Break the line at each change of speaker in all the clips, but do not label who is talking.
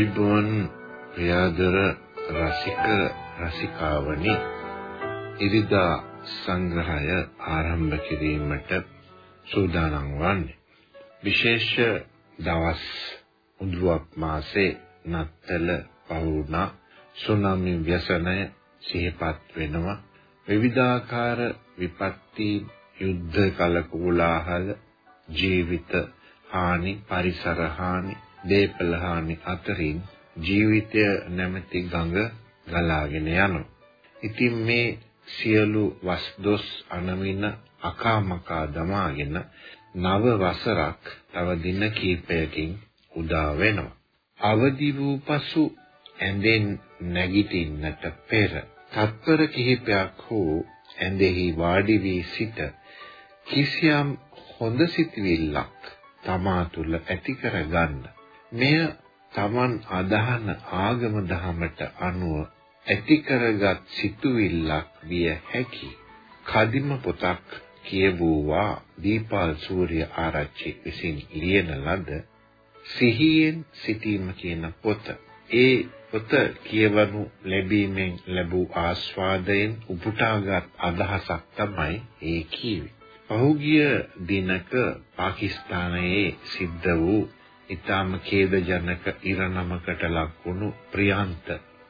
අයිබෝන් ප්‍රියාදර රසික රසිකාවනි. ඉරිදා සංග්‍රහය ආරම්භ කිරීමට සූදානම් වන්නේ. විශේෂ දවස් උදුවක් මාසේ නත්තල පවුනා සුනාමි ව්‍යසනය සිහිපත් වෙනවා. විවිධාකාර විපත්ති යුද්ධ කලකෝලාහල ජීවිත හානි පරිසර හානි දේපල හානි අතරින් ජීවිතය නැමැති ගඟ ගලාගෙන යනවා. ඉතින් මේ සියලු වස්දොස් අනමින අකාමකා දමාගෙන නව වසරක් තව දින කිහිපයකින් උදා වෙනවා. අවදි වූ පසු ඇඳෙන් නැගිටින්නට පෙර තත්පර කිහිපයක් හෝ ඇඳෙහි වාඩි වී සිට කිසියම් හොඳ සිතුවිල්ලක් තමා තුළ ඇති කරගන්න මෙය Taman අදහන ආගම දහමට අනුව ඇති කරගත් සිතුවිල්ලක් විය හැකි කදිම පොතක් කියවුවා දීපාල් සූර්ය ආරච්චි විසින් ලියන ලද සිහියෙන් සිටීම කියන පොත. ඒ පොත කියවනු ලැබීමෙන් ලැබූ ආස්වාදයෙන් උපුටාගත් අදහසක් තමයි ඒ කියවේ. පහුගිය දිනක පාකිස්තානයේ සිද්ධ වූ ඊටාම ඛේදජනක ඉරණමකට ලක් වුණු ප්‍රියන්ත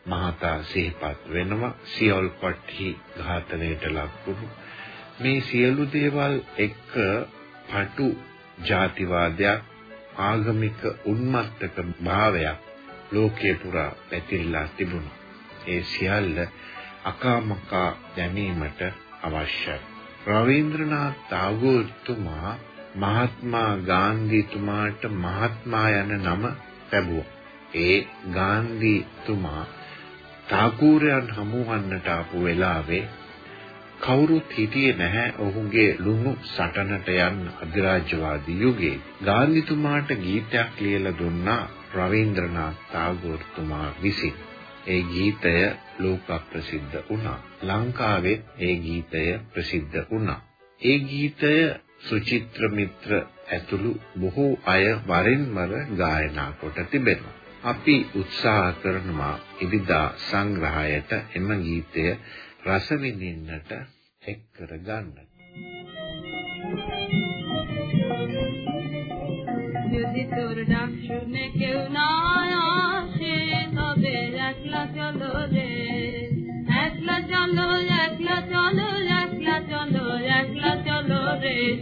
මහතා සිහිපත් වෙනවා සියල් කොට්ටි ඝාතනයට ලක් වුණු මේ සියලු දේවල් එක්ක පටු ජාතිවාදයක් ආගමික උන්මත්තක භාවයක් ලෝකේ පුරා පැතිරලා තිබුණා. ඒ සියල්ල අකාමකා දැනීමට අවශ්‍යයි. රවීන්ද්‍රනාත් tagore තුමා මහත්මා ගාන්ධීතුමාට මහත්මා යන නම ලැබුවා. ඒ ගාන්ධීතුමා තාකූරයන් හමුවන්නට ආපු වෙලාවේ කවුරුත් හිටියේ නැහැ ඔහුගේ ලුණු සටනට යන්න අධිරාජ්‍යවාදී යුගයේ. ගාන්ධිතුමාට ගීතයක් ලියලා දුන්නා රවීන්ද්‍රනාත් tagore තුමා විසින්. ඒ ගීතය ලෝක ප්‍රසිද්ධ වුණා. ලංකාවේ ඒ ගීතය ප්‍රසිද්ධ වුණා. ඒ ගීතය සුචිත්‍ර මිත්‍ර ඇතුළු බොහෝ අය වරින් වර ගායනා කොට තිබෙනවා. අපි උත්සාහ කරනවා ඉදිදා සංග්‍රහයට එම ගීතය රස විඳින්නට එක් කර ගන්න.
যদি তোর ডাক শুনে কেউ না আসে তবে একলা চলো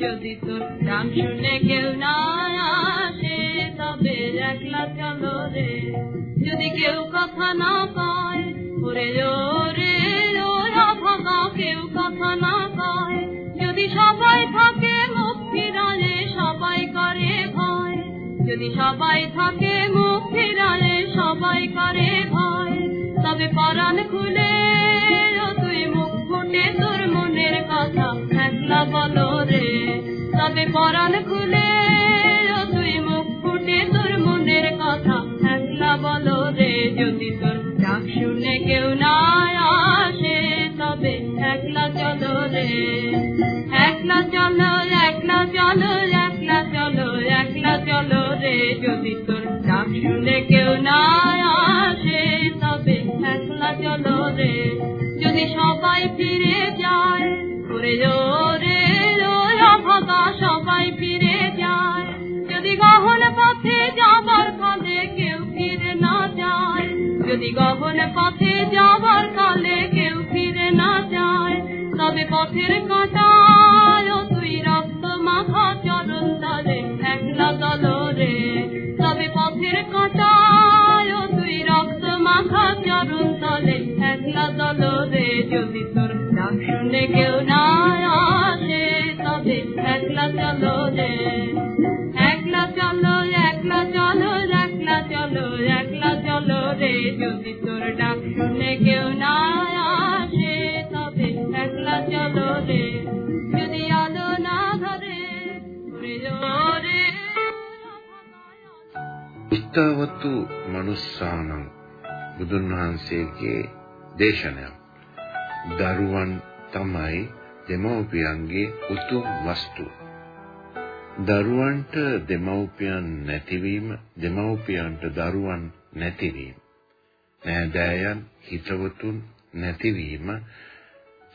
যদি তোর ডাক শুনে কেউ না আসে, তবে একলা চলো রে। যদি কেউ কথা না পায় ওরে ওরে, ওরা কেউ কথা না পায় যদি সবাই থাকে মুখ ফিরালে সবাই করে ভয়। যদি সবাই থাকে মুখ ফিরালে সবাই করে ভয়। তবে পরাণ খুলে তুই মুখ ফুটে তোর মনের কথা। একলা বলো রে। তবে পরাণ খুলে তুই মুখ ফুটে তোর মনের কথা। একলা বলো রে যদি তোর ডাক শুনে কেউ না আসে তবে একলা চলো রে। একলা চলো একলা চলো একলা চলো একলা চলো রে যদি তোর ডাক শুনে কেউ গহন পথে যাবার কালে কেউ ফিরে না যায়। তবে পথের কাঁটায় তুই রক্ত মাখা চরণ তলে একলা দল রে। তবে পথের কাটায় তুই রক্ত মাখা চরণ তলে একলা দলরে যদি তোর ডাক শুনে কেউ না
ඉස්තවතු මනුස්සානම් බුදුන් වහන්සේගේ දේශනාව දරුවන් තමයි දෙමව්පියන්ගේ උතුම් වස්තුව දරුවන්ට දෙමව්පියන් නැතිවීම දෙමව්පියන්ට දරුවන් නැතිවීම නෑදෑයන් හිතවතුන් නැතිවීම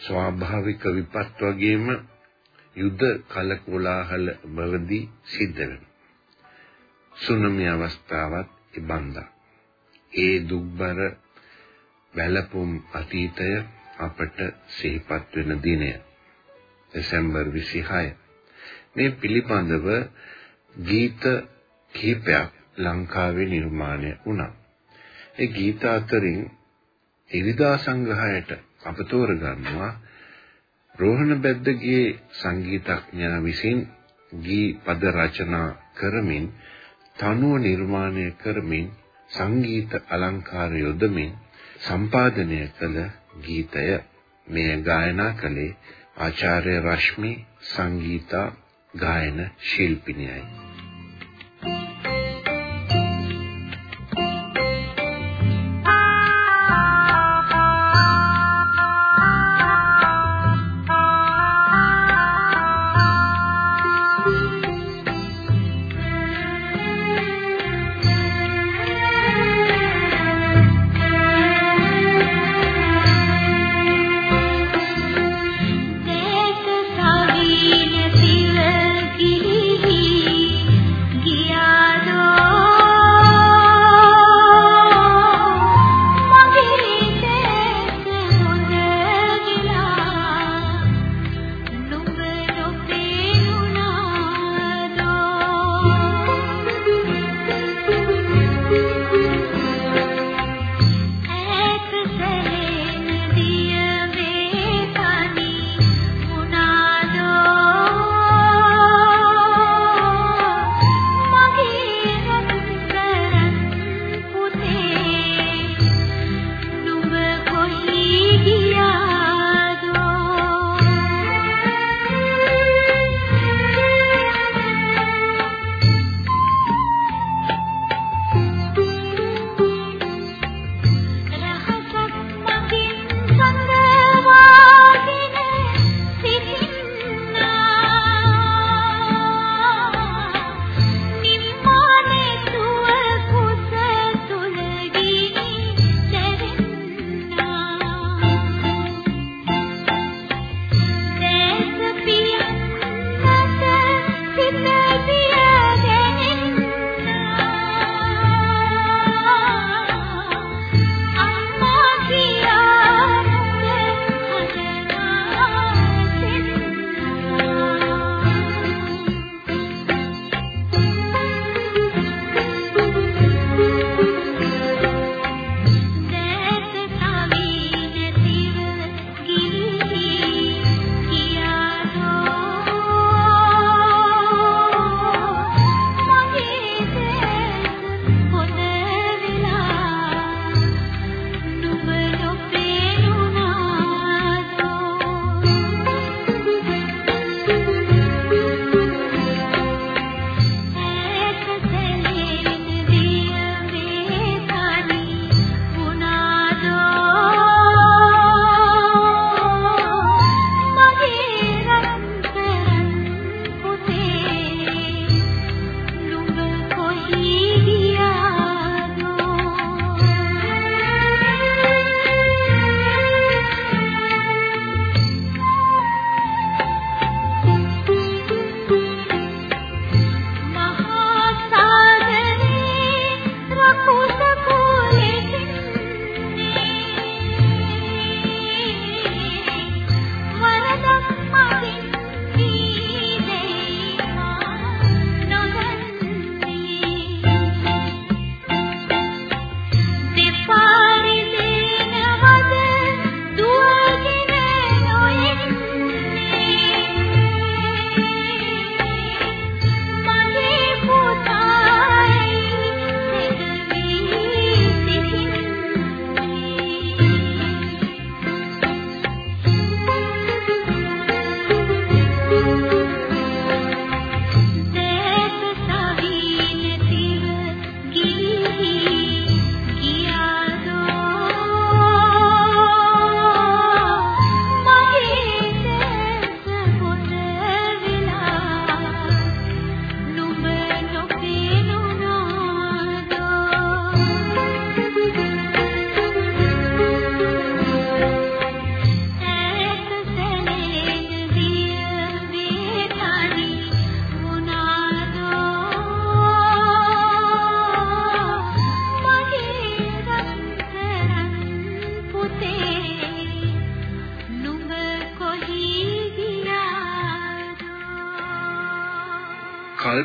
ස්වාභාවික විපත් වගේම යුද කලකෝලාහල බවදී සිද්ධ වෙනවා. සුනමි අවස්ථාවත් ඉබන්දා. ඒ දුක්බර වැළපුම් අතීතය අපට සිහිපත් වෙන දිනය. දෙසැම්බර් 26. මේ පිළිබඳව ගීත කිහිපයක් ලංකාවේ නිර්මාණය වුණා. ඒ ගීත අතරින් ඉරිදා සංග්‍රහයට අප තෝරගන්නවා. රෝහණ බෙද්දගේ සංගීතඥයා විසින් ගී පද රචනා කරමින් තනුව නිර්මාණය කරමින් සංගීත අලංකාර යොදමින් සම්පාදනය කළ ගීතය මෙය ගායනා කළේ ආචාර්ය රශ්මි සංගීතා ගායන ශිල්පිනියයි.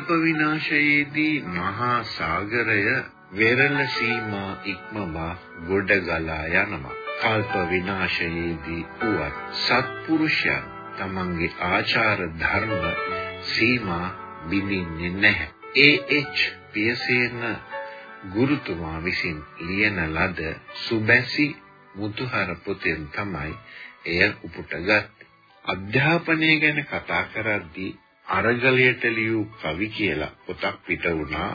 කල්ප විනාශයේදී මහා සාගරය වෙරළ සීමා ඉක්මවා ගොඩ ගලා යනවා. කල්ප විනාශයේදී උවත් සත්පුරුෂයන් තමන්ගේ ආචාර ධර්ම සීමා බිඳින්නේ නැහැ. ඒ.එච්. පියසේන ගුරුතුමා විසින් ලියන ලද සුබැසි මුතුහර පොතෙන් තමයි එය උපුටගත්තේ. අධ්‍යාපනය ගැන කතා කරද්දී අරගලයට ලියූ කවි කියලා පොතක් පිට වුණා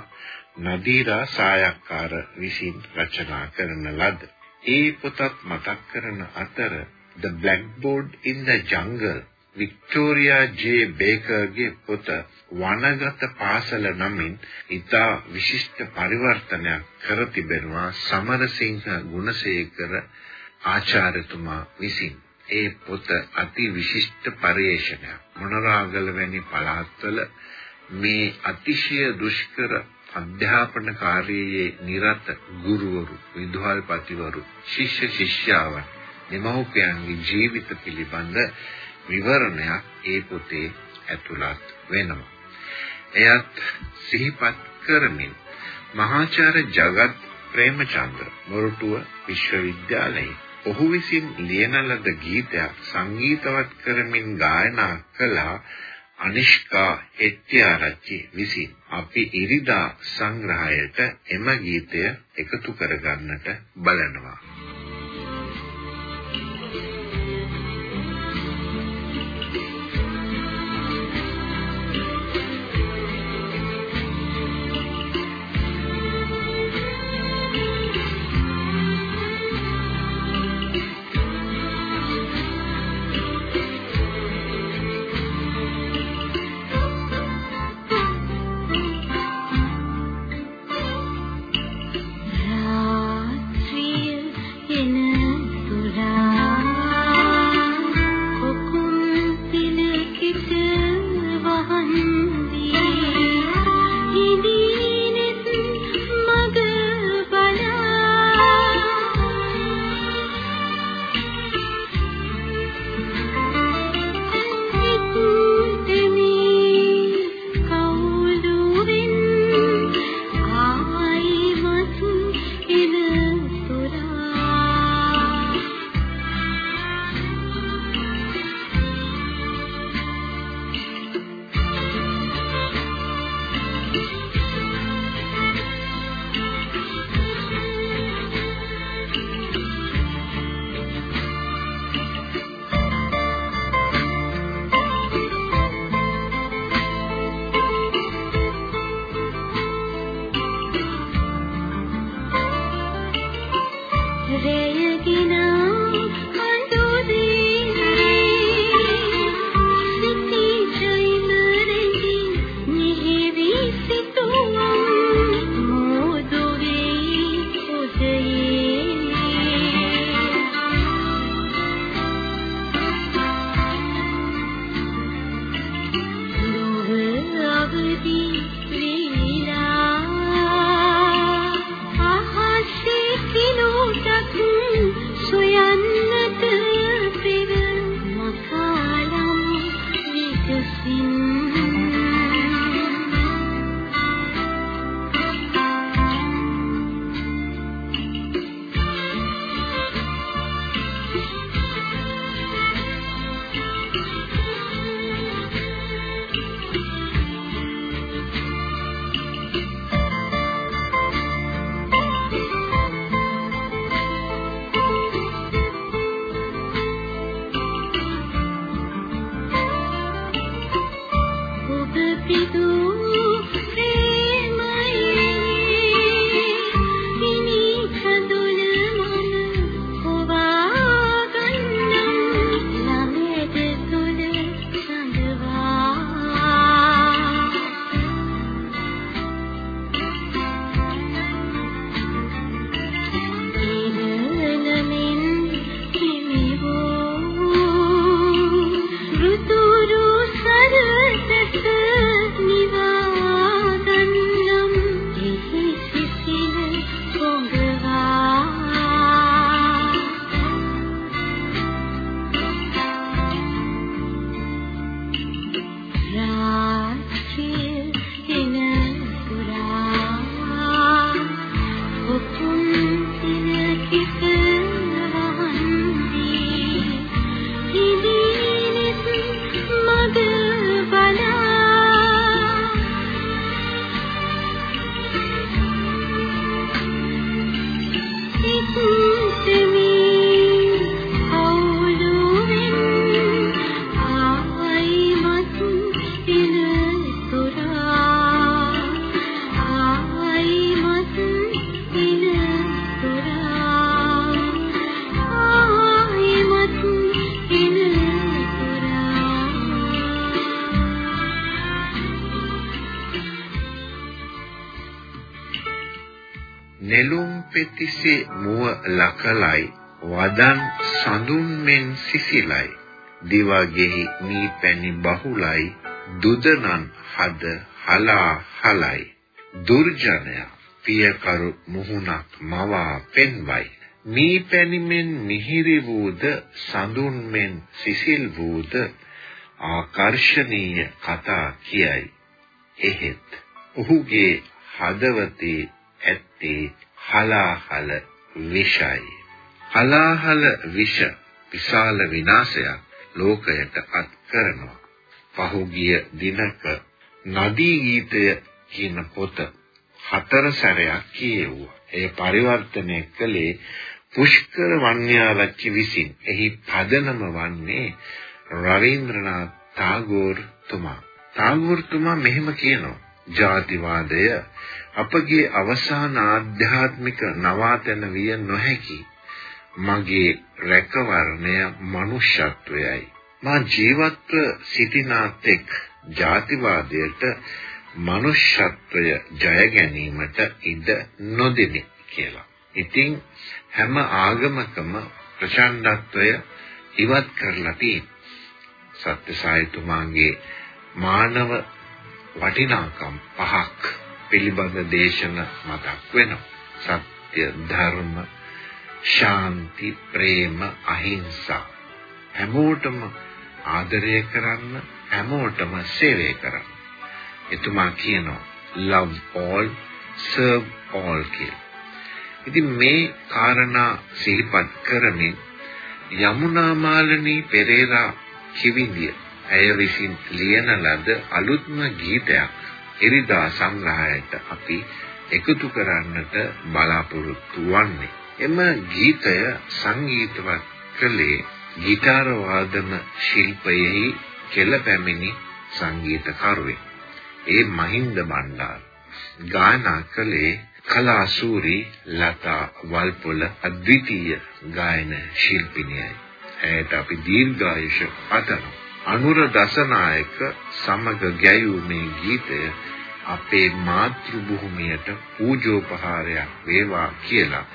නදීරා සායක්කාර විසින් රචනා කරන ලද. ඒ පොතත් මතක් කරන අතර The Blackboard in the Jungle Victoria J බේකර්ගේ පොත වනගත පාසල නමින් ඉතා විශිෂ්ට පරිවර්තනයක් කර තිබෙනවා සමරසිංහ ගුණසේකර ආචාර්යතුමා විසින්. ඒ පොත අති විශිෂ්ට පරිේශනයක්. මොනරාගල වැනි පළාත්වල මේ අතිශය දුෂ්කර අධ්‍යාපන කාර්යයේ නිරත ගුරුවරු, විදුහල්පතිවරු, ශිෂ්‍ය ශිෂ්‍යාවන් දෙමව්පියන්ගේ ජීවිත පිළිබඳ විවරණයක් ඒ පොතේ ඇතුළත් වෙනවා. එයත් සිහිපත් කරමින් මහාචාර්ය ජගත් ප්‍රේමචන්ද්‍ර මොරටුව විශ්වවිද්‍යාලයේ ඔහු විසින් ලියන ලද ගීතයක් සංගීතවත් කරමින් ගායනා කළ අනිෂ්කා හෙට්ටිආරච්චි විසින් අපි ඉරිදා සංග්‍රහයට එම ගීතය එකතු කරගන්නට බලනවා. පෙතිසේ මුව ලකලයි. වදන් සඳුන් මෙන් සිසිලයි. දිවගෙහි මී පැණි බහුලයි. දුදනන් හද හලා හලයි. දුර්ජනය පියකරු මුහුණක් මවා පෙන්වයි. මී පැණිමෙන් මිහිරි වූද සඳුන් මෙන් සිසිල් වූද ආකර්ශනීය කතා කියයි. එහෙත් ඔහුගේ හදවතේ ඇත්තේ හලාහල විෂයි හලාහල විෂ විශාල විනාශයක් ලෝකයට අත් කරනවා පහුගිය දිනක නදී ගීතය කියන පොත හතර සැරයක් කියෙව්වා. ඒ පරිවර්තනය කළේ පුෂ්කර වන්‍යාලච්චි විසින්. එහි පදනම වන්නේ රවීන්ද්‍රනාත් tagore තුමා. tagore තුමා මෙහෙම කියනවා. ජාතිවාදය අපගේ අවසාන ආධ්‍යාත්මික නවාතැන විය නොහැකි. මගේ රැකවරණය මනුෂ්‍යත්වයයි. මා ජීවත්ව සිටිනාත් එක් ජාතිවාදයට මනුෂ්‍යත්වය ජය ගැනීමට ඉඩ නොදෙමි කියලා. ඉතින් හැම ආගමකම ප්‍රචණ්ඩත්වය ඉවත් කරලා තියෙනවා. සත්‍යසායතුමාගේ මානව වටිනාකම් පහක් පිළිබඳ දේශන මතක් වෙනවා. සත්‍ය ධර්ම ශාන්ති ප්‍රේම අහිංසා හැමෝටම ආදරය කරන්න හැමෝටම සේවය කරන්න එතුමා කියනවා love all serve all කියලා. ඉතින් මේ කාරණා සිහිපත් කරමින් යමුනා මාලනී පෙරේරා කිවිඳිය ඇය විසින් ලියන ලද අලුත්ම ගීතයක් ඉරිදා සංග්‍රහයට අපි එකතු කරන්නට බලාපොරොත්තු වන්නේ. එම ගීතය සංගීතවත් කළේ ගිටාර වාදන ශිල්පයෙහි කෙළ පැමිණි සංගීතකරුවෙක්. ඒ මහින්ද බණ්ඩාර ගායනා කළේ කලාසූරි ලතා වල්පොල අද්විතීය ගායන ශිල්පිනියයි. ඇයට අපි දීර්ඝායුෂ පතනවා. අනුර දසනායක සමග ගැයූ මේ ගීතය අපේ මාතෘ භූමියට පූජෝපහාරයක් වේවා කියලා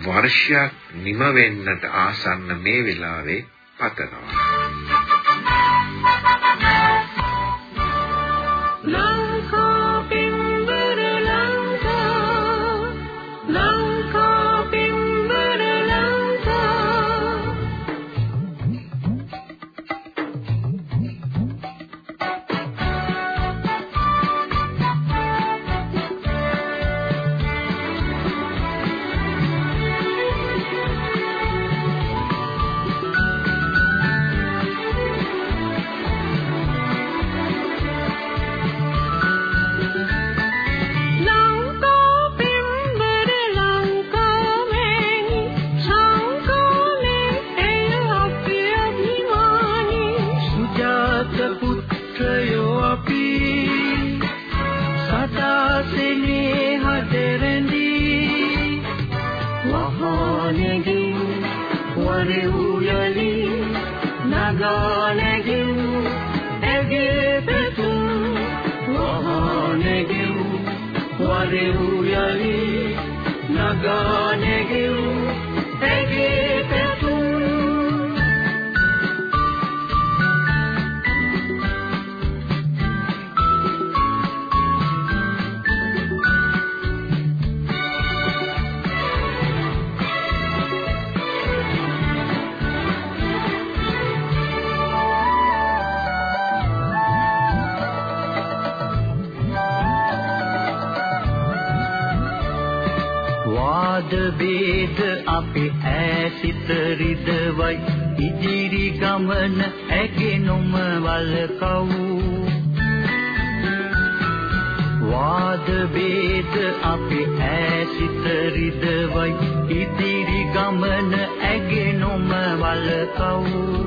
වර්ෂයක් නිම වෙන්නට ආසන්න මේ වෙලාවේ පතනවා.
අපේ ඈසිත රිදවයි. ඉදිරි ගමන ඇගෙනුම වලකව් වාද වේද අපේ ඈසිත රිදවයි. ඉදිරි ගමන ඇගෙනුම වලකව්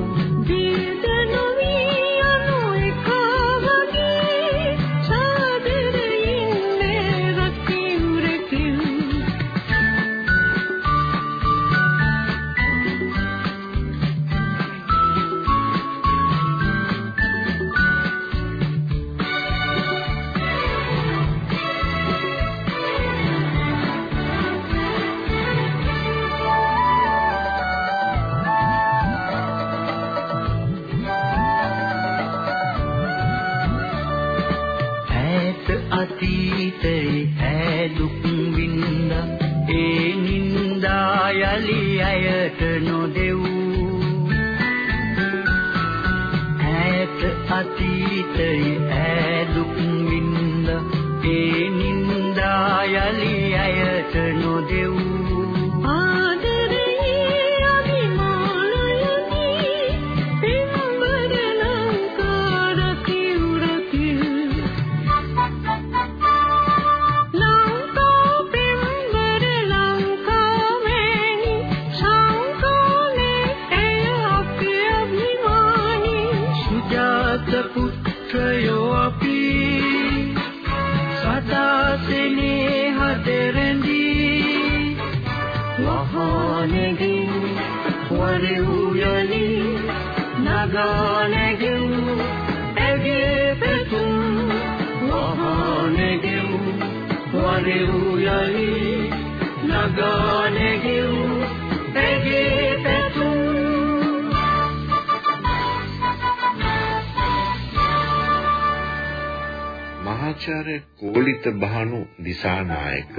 ආචාර්ය කෝලිත බහනු දිසානායක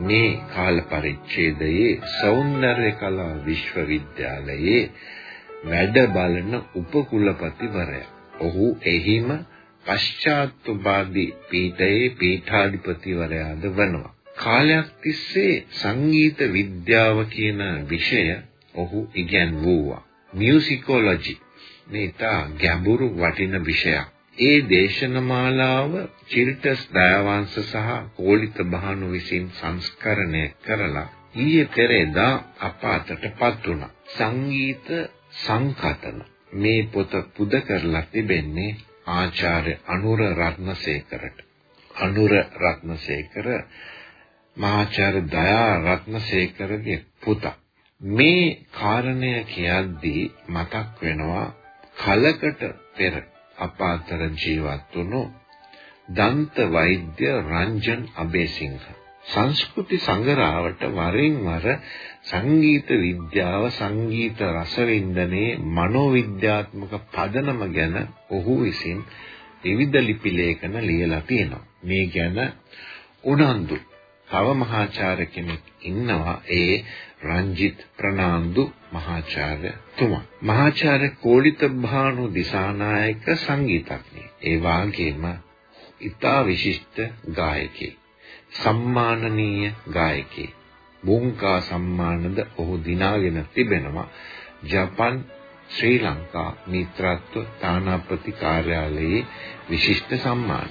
මේ කාල පරිච්ඡේදයේ සෞන්දර්ය කලා විශ්වවිද්‍යාලයේ වැඩ බලන උපකුලපතිවරයා. ඔහු එහිම පශ්චාත්තුපාදී පීඨයේ පීඨාධිපතිවරයාද වනවා. කාලයක් තිස්සේ සංගීත විද්‍යාව කියන විෂය ඔහු ඉගෙනවුවා. මියුසිකොලොජි මේ තා ගැඹුරු වටින විෂයක්. ඒ දේශනමාලාව චිල්ටස් දයාවංශ සහ කෝලිත බහනු විසින් සංස්කරණය කරලා ඊයේ පෙරේදා අප අතටපත් වුණා. සංගීත සංකතන මේ පොත පුද කරලා තිබෙන්නේ ආචාර්ය අනුර රත්නසේකරට. අනුර රත්නසේකර මහාචාර්ය දයා රත්නසේකරගේ පුතා. මේ කාරණය කියද්දී මතක් වෙනවා කලකට පෙර අප අතර ජීවත් වුණු දන්ත වෛද්‍ය රංජන් අබේසිංහ සංස්කෘති සංගරාවට වරින් වර සංගීත විද්‍යාව සංගීත රසවින්දනයේ මනෝවිද්‍යාත්මක පදනම ගැන ඔහු විසින් විවිධ ලිපි ලේඛන ලියලා තියෙනවා. මේ ගැන උනන්දු තව මහාචාර්ය කෙනෙක් ඉන්නවා ඒ රංජිත් ප්‍රනාන්දු මහාචාර්යතුමා. මහාචාර්ය කෝලිත භානු දිසානායක සංගීතඥයෙක්. ඒ වාගේම ඉතා විශිෂ්ට ගායකයෙක්. සම්මානනීය ගායකයෙක්. බෝංකා සම්මානද ඔහු දිනාගෙන තිබෙනවා. ජපන් ශ්‍රී ලංකා මිත්‍රත්ව තානාපති කාර්යාලයේ විශිෂ්ට සම්මාන.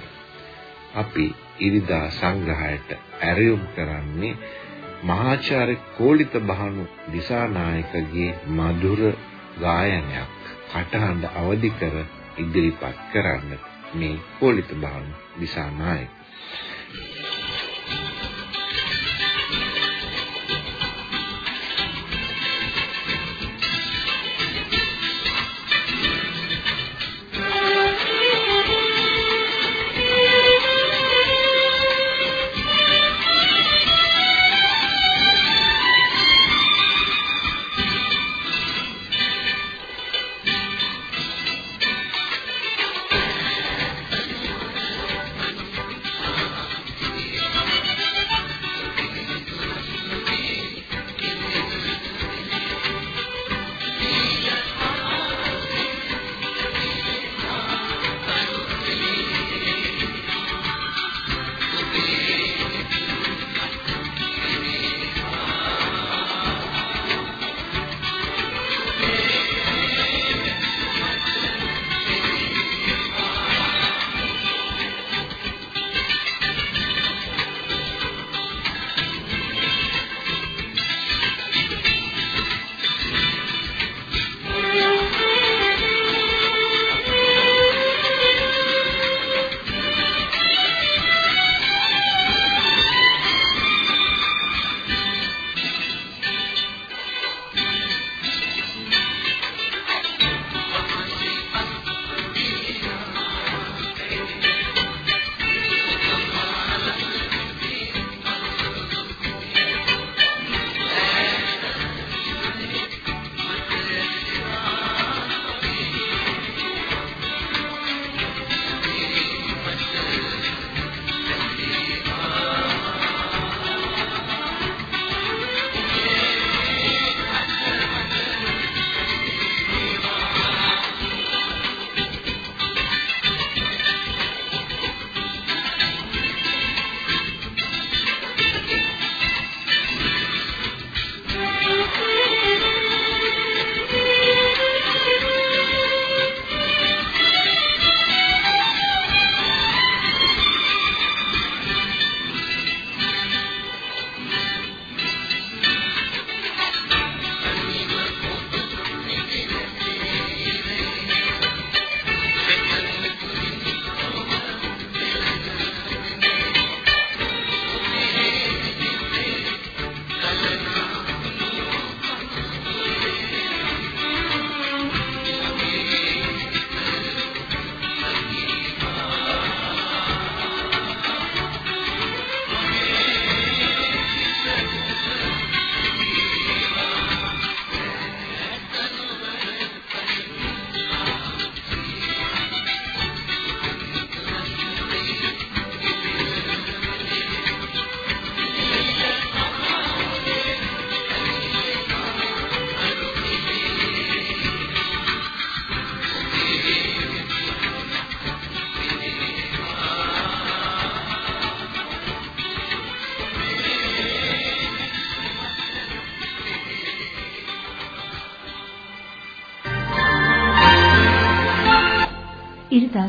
අපි ඉරිදා සංග්‍රහයට ඇරයුම් කරන්නේ මහාචාර්ය කෝලිත බහනු දිසානායකගේ මధుර ගායනයක් කටහඬ අවදි කර ඉදිරිපත් කරන්න මේ කෝලිත බහනු දිසානායක